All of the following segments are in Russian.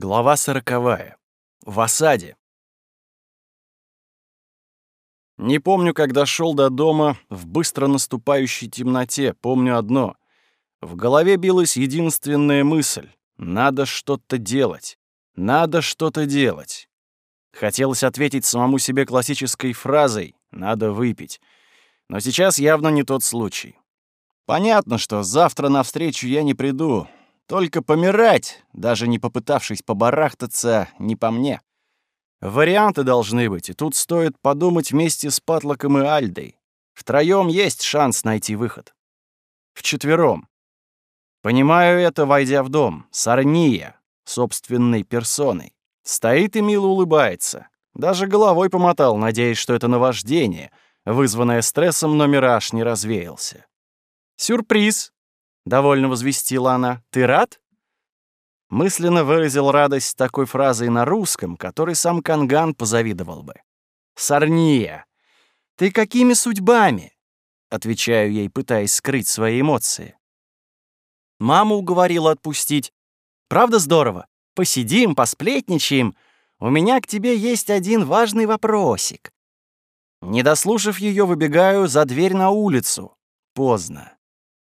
Глава сороковая. В осаде. Не помню, когда шел до дома в быстро наступающей темноте. Помню одно. В голове билась единственная мысль. Надо что-то делать. Надо что-то делать. Хотелось ответить самому себе классической фразой «надо выпить». Но сейчас явно не тот случай. Понятно, что завтра навстречу я не приду, только помирать, даже не попытавшись побарахтаться, не по мне. Варианты должны быть, и тут стоит подумать вместе с Патлоком и Альдой. Втроём есть шанс найти выход. Вчетвером. Понимаю это, войдя в дом. Сарния, собственной персоной. Стоит и мило улыбается. Даже головой помотал, надеясь, что это наваждение, вызванное стрессом, но мираж не развеялся. «Сюрприз!» Довольно возвестила она. Ты рад? Мысленно выразил радость такой фразой на русском, которой сам Канган позавидовал бы. Сарния, ты какими судьбами? Отвечаю ей, пытаясь скрыть свои эмоции. Маму уговорила отпустить. Правда здорово? Посидим, посплетничаем. У меня к тебе есть один важный вопросик. Не дослушав ее, выбегаю за дверь на улицу. Поздно.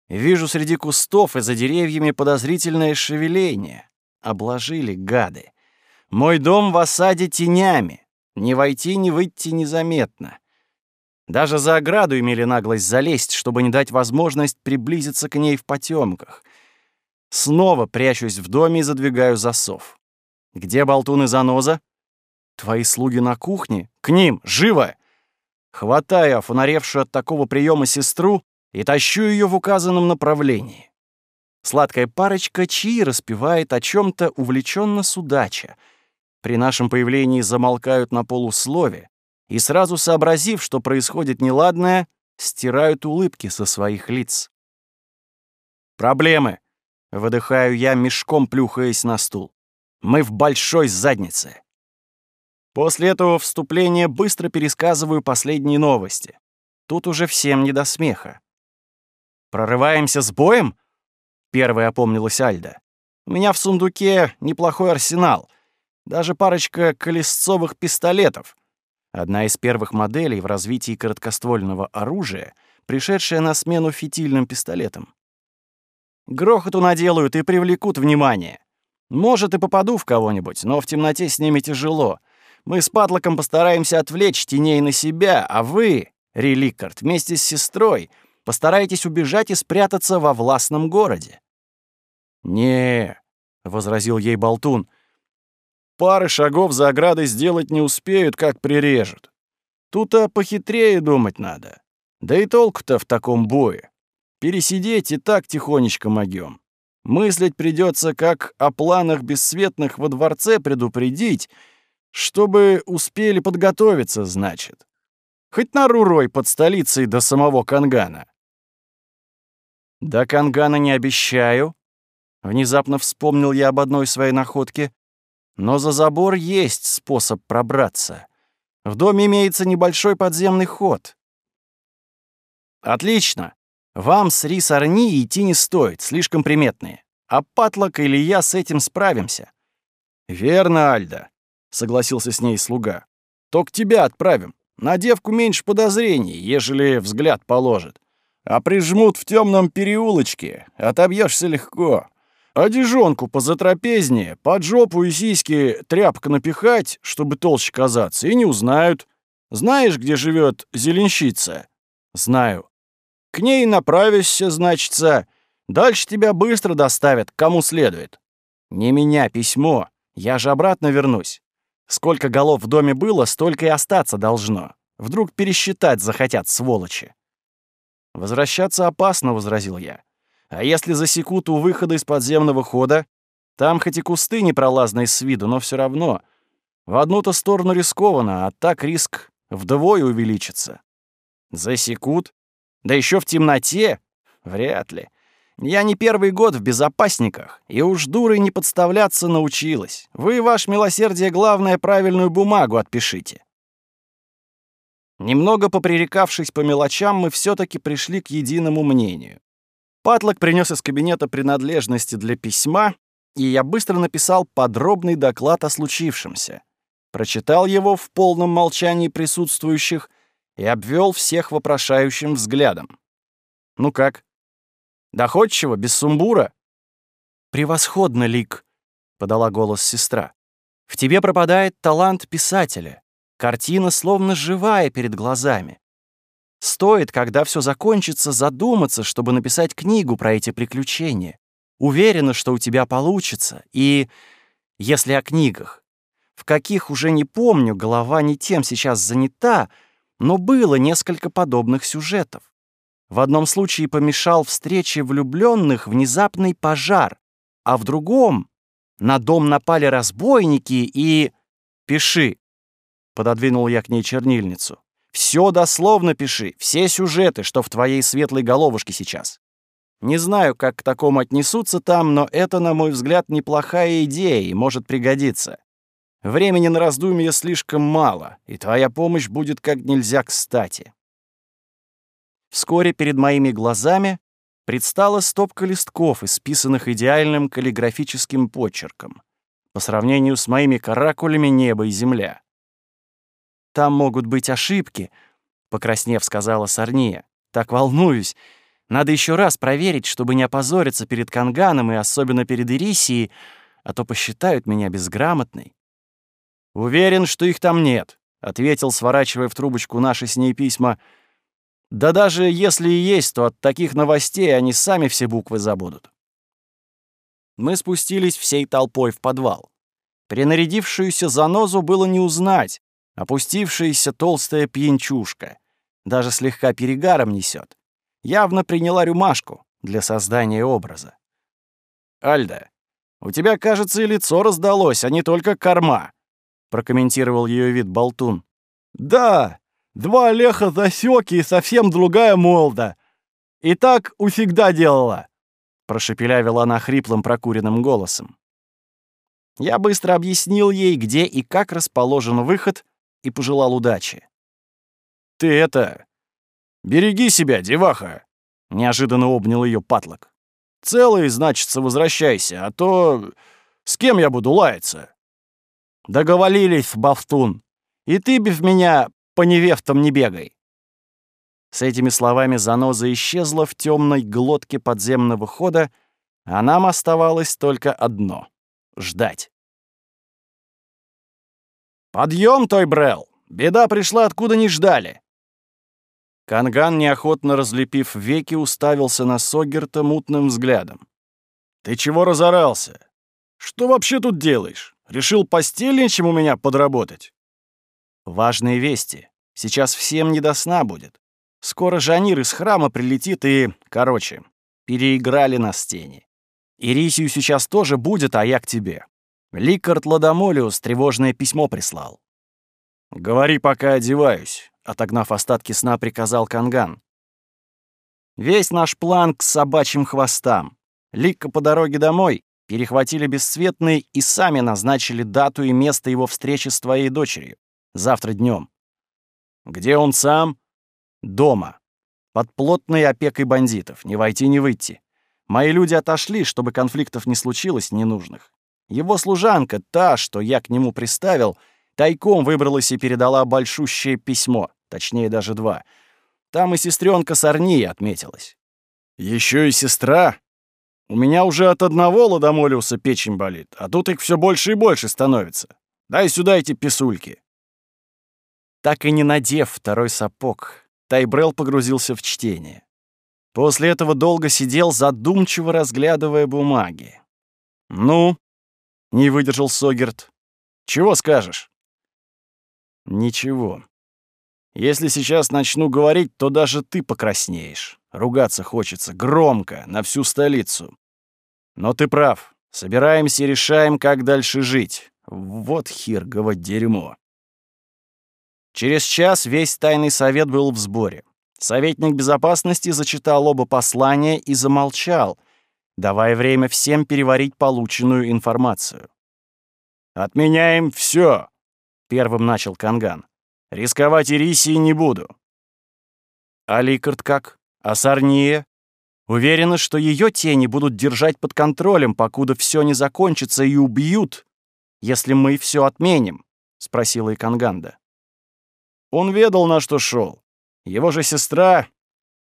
Вижу среди кустов и за деревьями подозрительное шевеление. Обложили гады. Мой дом в осаде тенями. Не войти, не выйти незаметно. Даже за ограду имели наглость залезть, чтобы не дать возможность приблизиться к ней в потемках. Снова прячусь в доме и задвигаю засов. Где болтун и заноза? Твои слуги на кухне? К ним! Живо! Хватаю офонаревшую от такого приема сестру и тащу ее в указанном направлении. Сладкая парочка чьи распевает о чем то увлеченно судача. При нашем появлении замолкают на полуслове и, сразу сообразив, что происходит неладное, стирают улыбки со своих лиц. «Проблемы», — выдыхаю я, мешком плюхаясь на стул. «Мы в большой заднице». После этого вступления быстро пересказываю последние новости. Тут уже всем не до смеха. «Прорываемся с боем?» — первая опомнилась Альда. «У меня в сундуке неплохой арсенал. Даже парочка колесцовых пистолетов. Одна из первых моделей в развитии короткоствольного оружия, пришедшая на смену фитильным пистолетам. Грохоту наделают и привлекут внимание. Может, и попаду в кого-нибудь, но в темноте с ними тяжело. Мы с Патлоком постараемся отвлечь теней на себя, а вы, Реликард, вместе с сестрой — Постарайтесь убежать и спрятаться во властном городе». «Не», — возразил ей Болтун, — «пары шагов за оградой сделать не успеют, как прирежут. Тут-то похитрее думать надо. Да и толку-то в таком бое. Пересидеть и так тихонечко могем. Мыслить придется, как о планах бесцветных во дворце предупредить, чтобы успели подготовиться, значит. Хоть на Рурой под столицей до самого Кангана. «До Кангана не обещаю», — внезапно вспомнил я об одной своей находке. «Но за забор есть способ пробраться. В доме имеется небольшой подземный ход». «Отлично. Вам с Рис Арни идти не стоит, слишком приметные. А Патлок или я с этим справимся». «Верно, Альда», — согласился с ней слуга. «Только тебя отправим. На девку меньше подозрений, ежели взгляд положит. А прижмут в темном переулочке, отобьешься легко. Одежонку позатрапезнее, под жопу и сиськи тряпка напихать, чтобы толще казаться, и не узнают. Знаешь, где живет зеленщица? Знаю. К ней направишься, значится. Дальше тебя быстро доставят, кому следует. Не меня письмо, я же обратно вернусь. Сколько голов в доме было, столько и остаться должно. Вдруг пересчитать захотят, сволочи. «Возвращаться опасно», — возразил я. «А если засекут у выхода из подземного хода? Там хоть и кусты непролазные с виду, но все равно. В одну-то сторону рискованно, а так риск вдвое увеличится». «Засекут? Да еще в темноте? Вряд ли. Я не первый год в безопасниках, и уж дурой не подставляться научилась. Вы, ваш милосердие, главное, правильную бумагу отпишите. Немного попререкавшись по мелочам, мы все таки пришли к единому мнению. Патлок принес из кабинета принадлежности для письма, и я быстро написал подробный доклад о случившемся. Прочитал его в полном молчании присутствующих и обвел всех вопрошающим взглядом. «Ну как? Доходчиво, без сумбура?» «Превосходно, Лик», — подала голос сестра. «В тебе пропадает талант писателя. Картина словно живая перед глазами. Стоит, когда все закончится, задуматься, чтобы написать книгу про эти приключения. Уверена, что у тебя получится. И если о книгах, в каких уже не помню, голова не тем сейчас занята, но было несколько подобных сюжетов. В одном случае помешал встрече влюбленных внезапный пожар, а в другом на дом напали разбойники и... Пиши. Пододвинул я к ней чернильницу. Все дословно пиши, все сюжеты, что в твоей светлой головушке сейчас. Не знаю, как к такому отнесутся там, но это, на мой взгляд, неплохая идея и может пригодиться. Времени на раздумье слишком мало, и твоя помощь будет как нельзя кстати. Вскоре перед моими глазами предстала стопка листков, исписанных идеальным каллиграфическим почерком, по сравнению с моими каракулями небо и земля. «Там могут быть ошибки», — покраснев, сказала Сарния. «Так волнуюсь. Надо еще раз проверить, чтобы не опозориться перед Канганом и особенно перед Ирисией, а то посчитают меня безграмотной». «Уверен, что их там нет», — ответил, сворачивая в трубочку наши с ней письма. «Да даже если и есть, то от таких новостей они сами все буквы забудут». Мы спустились всей толпой в подвал. Принарядившуюся занозу было не узнать, опустившаяся толстая пьянчушка. Даже слегка перегаром несет. Явно приняла рюмашку для создания образа. «Альда, у тебя, кажется, и лицо раздалось, а не только корма», прокомментировал ее вид болтун. «Да, два леха засёки и совсем другая молда. И так усегда делала», — прошепелявила она хриплым прокуренным голосом. Я быстро объяснил ей, где и как расположен выход, и пожелал удачи. «Ты это... Береги себя, деваха!» — неожиданно обнял ее патлок. «Целый, значится, возвращайся, а то... С кем я буду лаяться?» Договорились, Бавтун. И ты без меня по невестам не бегай. С этими словами заноза исчезла в темной глотке подземного хода, а нам оставалось только одно — ждать. «Подъем, той Брел! Беда пришла, откуда не ждали!» Канган, неохотно разлепив веки, уставился на Согерта мутным взглядом. «Ты чего разорался? Что вообще тут делаешь?» Решил постельничем у меня подработать? Важные вести. Сейчас всем не до сна будет. Скоро Жанир из храма прилетит и... Короче, переиграли на стене. Ирисию сейчас тоже будет, а я к тебе. Ликард Ладомолиус тревожное письмо прислал. «Говори, пока одеваюсь», — отогнав остатки сна, приказал Канган. «Весь наш план к собачьим хвостам. Лика по дороге домой перехватили бесцветный и сами назначили дату и место его встречи с твоей дочерью. Завтра днем. Где он сам? Дома. Под плотной опекой бандитов. Не войти, не выйти. Мои люди отошли, чтобы конфликтов не случилось ненужных. Его служанка, та, что я к нему приставил, тайком выбралась и передала большущее письмо, точнее даже два. Там и сестренка Сарния отметилась. Еще и сестра? У меня уже от одного ладомолиуса печень болит, а тут их все больше и больше становится. Дай сюда эти писульки». Так и не надев второй сапог, Тайбрел погрузился в чтение. После этого долго сидел, задумчиво разглядывая бумаги. «Ну?» — не выдержал Согерт. «Чего скажешь?» «Ничего. Если сейчас начну говорить, то даже ты покраснеешь. Ругаться хочется громко, на всю столицу. Но ты прав. Собираемся и решаем, как дальше жить. Вот хиргово дерьмо. Через час весь тайный совет был в сборе. Советник безопасности зачитал оба послания и замолчал, давая время всем переварить полученную информацию. «Отменяем все, первым начал Канган. «Рисковать Ирисии не буду». «А Ликард как?» А Сарния? Уверена, что ее тени будут держать под контролем, покуда все не закончится и убьют, если мы все отменим, спросила Иканганда. Он ведал, на что шел. Его же сестра...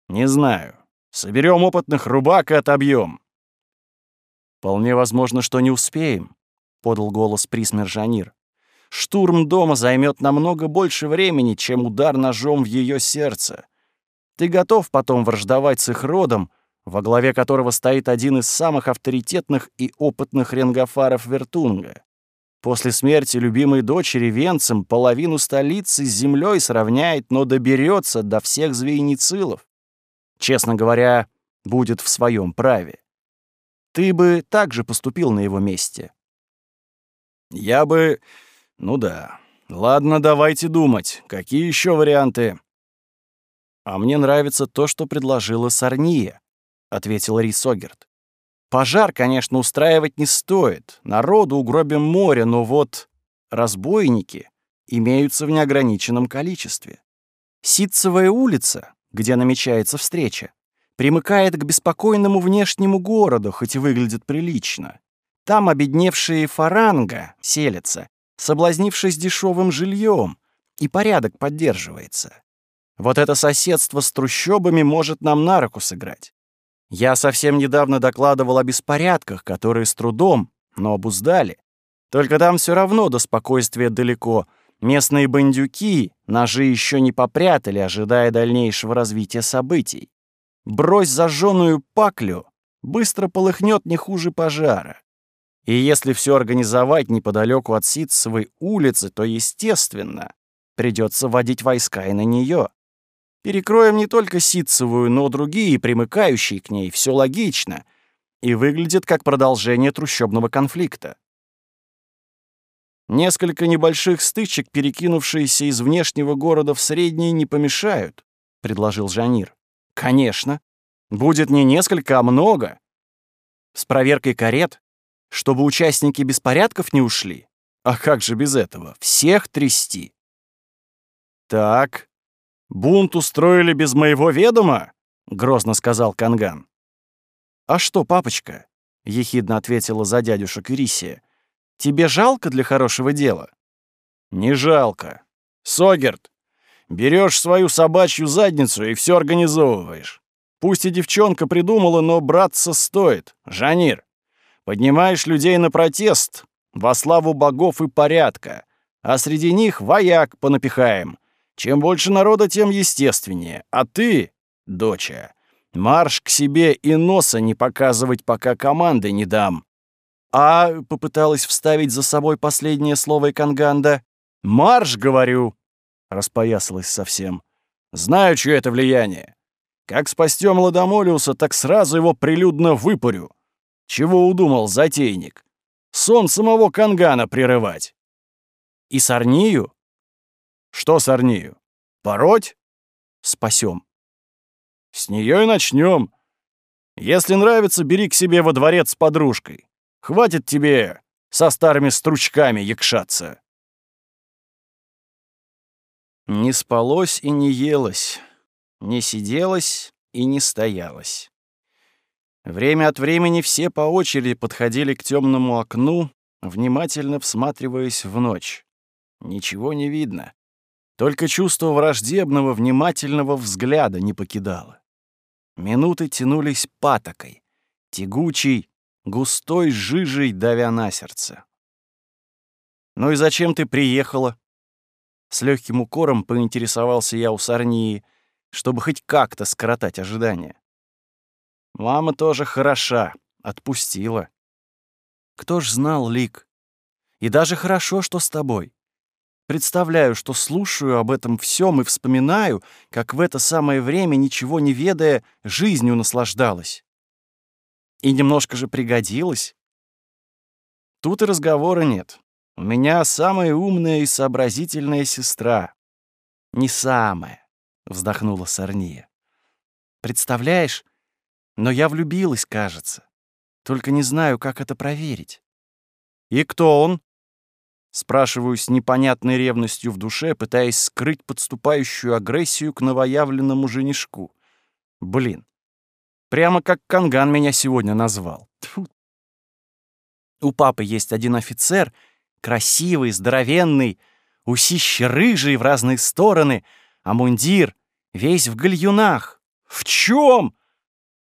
Не знаю. Соберем опытных рубак и отобьем. Вполне возможно, что не успеем, подал голос Присмер Жанир. Штурм дома займет намного больше времени, чем удар ножом в ее сердце. Ты готов потом враждовать с их родом, во главе которого стоит один из самых авторитетных и опытных ренгофаров Вертунга. После смерти любимой дочери Венцем половину столицы с землей сравняет, но доберется до всех звейницилов. Честно говоря, будет в своем праве. Ты бы так же поступил на его месте. Я бы... Ну да. Ладно, давайте думать. Какие еще варианты? А мне нравится то, что предложила Сарния, ответил Рис Огерт. Пожар, конечно, устраивать не стоит. Народу угробим море, но вот разбойники имеются в неограниченном количестве. Ситцевая улица, где намечается встреча, примыкает к беспокойному внешнему городу, хоть и выглядит прилично. Там обедневшие фаранга селятся, соблазнившись дешевым жильем, и порядок поддерживается. Вот это соседство с трущобами может нам на руку сыграть. Я совсем недавно докладывал о беспорядках, которые с трудом, но обуздали. Только там все равно до спокойствия далеко. Местные бандюки ножи еще не попрятали, ожидая дальнейшего развития событий. Брось зажженную паклю, быстро полыхнет не хуже пожара. И если все организовать неподалеку от Ситцевой улицы, то, естественно, придется вводить войска и на нее. Перекроем не только ситцевую, но другие, примыкающие к ней, все логично, и выглядит как продолжение трущобного конфликта. Несколько небольших стычек, перекинувшиеся из внешнего города в средний, не помешают, — предложил Жанир. Конечно. Будет не несколько, а много. С проверкой карет, чтобы участники беспорядков не ушли. А как же без этого? Всех трясти. Так, «Бунт устроили без моего ведома?» — грозно сказал Канган. «А что, папочка?» — ехидно ответила за дядюшек Ирисия. «Тебе жалко для хорошего дела?» «Не жалко. Согерт, берешь свою собачью задницу и все организовываешь. Пусть и девчонка придумала, но браться стоит. Жанир, поднимаешь людей на протест во славу богов и порядка, а среди них вояк понапихаем, чем больше народа, тем естественнее. А ты, доча, марш к себе и носа не показывать, пока команды не дам. А попыталась вставить за собой последнее слово и Канганда. «Марш, говорю!» — распоясалась совсем. «Знаю, чье это влияние. Как спастем Ладомолиуса, так сразу его прилюдно выпарю. Чего удумал затейник? Сон самого Кангана прерывать. И Сарнию что с Арнию? Пороть? Спасем. С нее и начнем. Если нравится, бери к себе во дворец с подружкой. Хватит тебе со старыми стручками якшаться. Не спалось и не елось, не сиделось и не стоялось. Время от времени все по очереди подходили к темному окну, внимательно всматриваясь в ночь. Ничего не видно. Только чувство враждебного, внимательного взгляда не покидало. Минуты тянулись патокой, тягучей, густой жижей давя на сердце. «Ну и зачем ты приехала?» С легким укором поинтересовался я у Сарнии, чтобы хоть как-то скоротать ожидания. Мама тоже хороша, отпустила. Кто ж знал, Лик? И даже хорошо, что с тобой. Представляю, что слушаю об этом всем и вспоминаю, как в это самое время, ничего не ведая, жизнью наслаждалась. И немножко же пригодилась. Тут и разговора нет. У меня самая умная и сообразительная сестра. Не самая, вздохнула Сарния. Представляешь, но я влюбилась, кажется. Только не знаю, как это проверить. И кто он? Спрашиваю с непонятной ревностью в душе, пытаясь скрыть подступающую агрессию к новоявленному женишку. Блин, Прямо как Канган меня сегодня назвал. Тьфу. У папы есть один офицер, красивый, здоровенный, усищи рыжие в разные стороны, а мундир весь в гальюнах. В чем?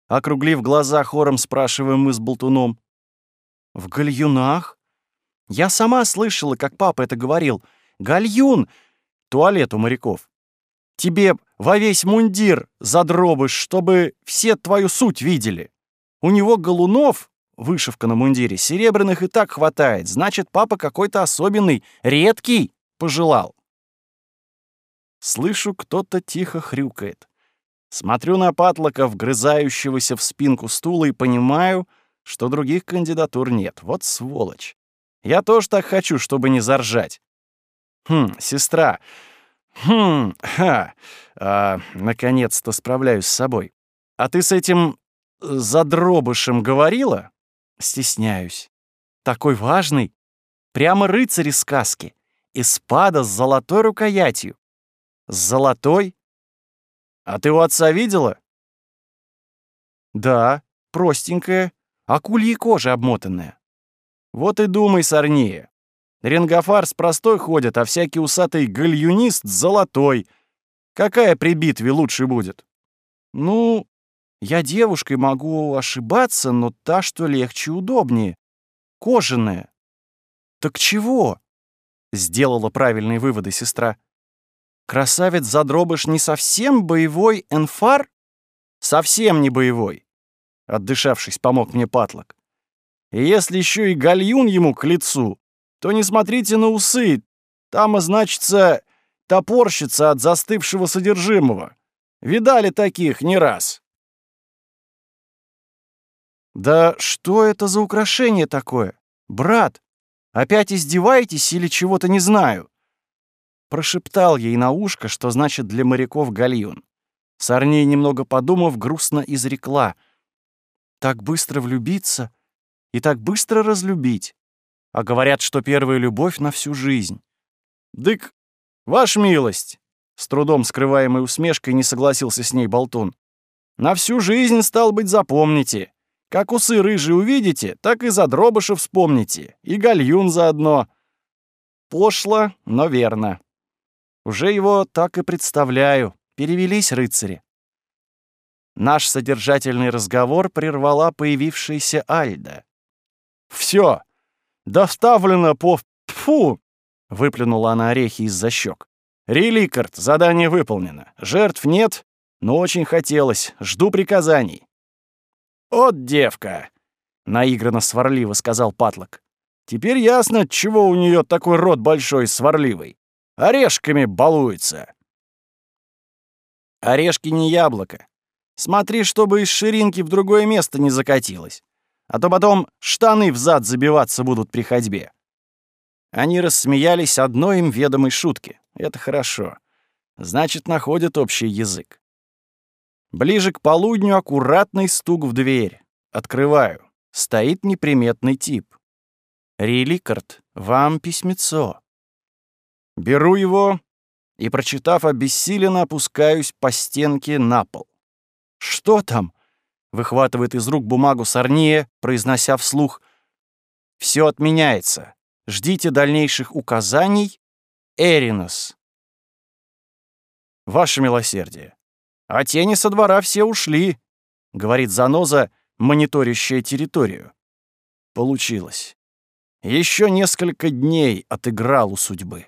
Округлив глаза, хором спрашиваем мы с болтуном. В гальюнах? Я сама слышала, как папа это говорил. Гальюн — туалет у моряков. Тебе во весь мундир задробыш, чтобы все твою суть видели. У него галунов, вышивка на мундире, серебряных и так хватает. Значит, папа какой-то особенный, редкий пожелал. Слышу, кто-то тихо хрюкает. Смотрю на Патлока, вгрызающегося в спинку стула, и понимаю, что других кандидатур нет. Вот сволочь. Я тоже так хочу, чтобы не заржать. Хм, сестра. Хм, ха. А, наконец-то справляюсь с собой. А ты с этим задробышем говорила? Стесняюсь. Такой важный. Прямо рыцарь из сказки. Испада с золотой рукоятью. С золотой? А ты у отца видела? Да, простенькая, акульей кожей обмотанная. Вот и думай, Сорнея. Ренгофарс простой ходит, а всякий усатый гальюнист золотой. Какая при битве лучше будет? Ну, я девушкой могу ошибаться, но та, что легче и удобнее. Кожаная. Так чего? Сделала правильные выводы сестра. Красавец Задробыш не совсем боевой энфар? Совсем не боевой. Отдышавшись, помог мне Патлок. И если еще и гальюн ему к лицу, то не смотрите на усы. Там, значится, топорщится от застывшего содержимого. Видали таких не раз. Да что это за украшение такое? Брат, опять издеваетесь или чего-то не знаю? Прошептал ей на ушко, что значит для моряков гальюн. Сарней, немного подумав, грустно изрекла. Так быстро влюбиться — и так быстро разлюбить. А говорят, что первая любовь на всю жизнь. Дык, ваш милость, с трудом скрываемой усмешкой не согласился с ней Болтун. На всю жизнь, стал быть, запомните. Как усы рыжие увидите, так и за дробыша вспомните. И гальюн заодно. Пошло, но верно. Уже его так и представляю. Перевелись рыцари. Наш содержательный разговор прервала появившаяся Альда. Все, доставлено по... Фу! Выплюнула она орехи из-за щек. Реликард, задание выполнено. Жертв нет, но очень хотелось. Жду приказаний. «От девка!» — наигранно сварливо сказал Патлок. «Теперь ясно, чего у нее такой рот большой сварливый. Орешками балуется». «Орешки не яблоко. Смотри, чтобы из ширинки в другое место не закатилось а то потом штаны в зад забиваться будут при ходьбе». Они рассмеялись одной им ведомой шутке. Это хорошо. Значит, находят общий язык. Ближе к полудню аккуратный стук в дверь. Открываю. Стоит неприметный тип. «Реликард, вам письмецо». Беру его и, прочитав обессиленно, опускаюсь по стенке на пол. «Что там?» выхватывает из рук бумагу Сорния, произнося вслух «Все отменяется. Ждите дальнейших указаний. Эринос». «Ваше милосердие. А тени со двора все ушли», — говорит заноза, мониторящая территорию. Получилось. Еще несколько дней отыграл у судьбы.